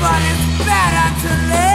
but it's better to live.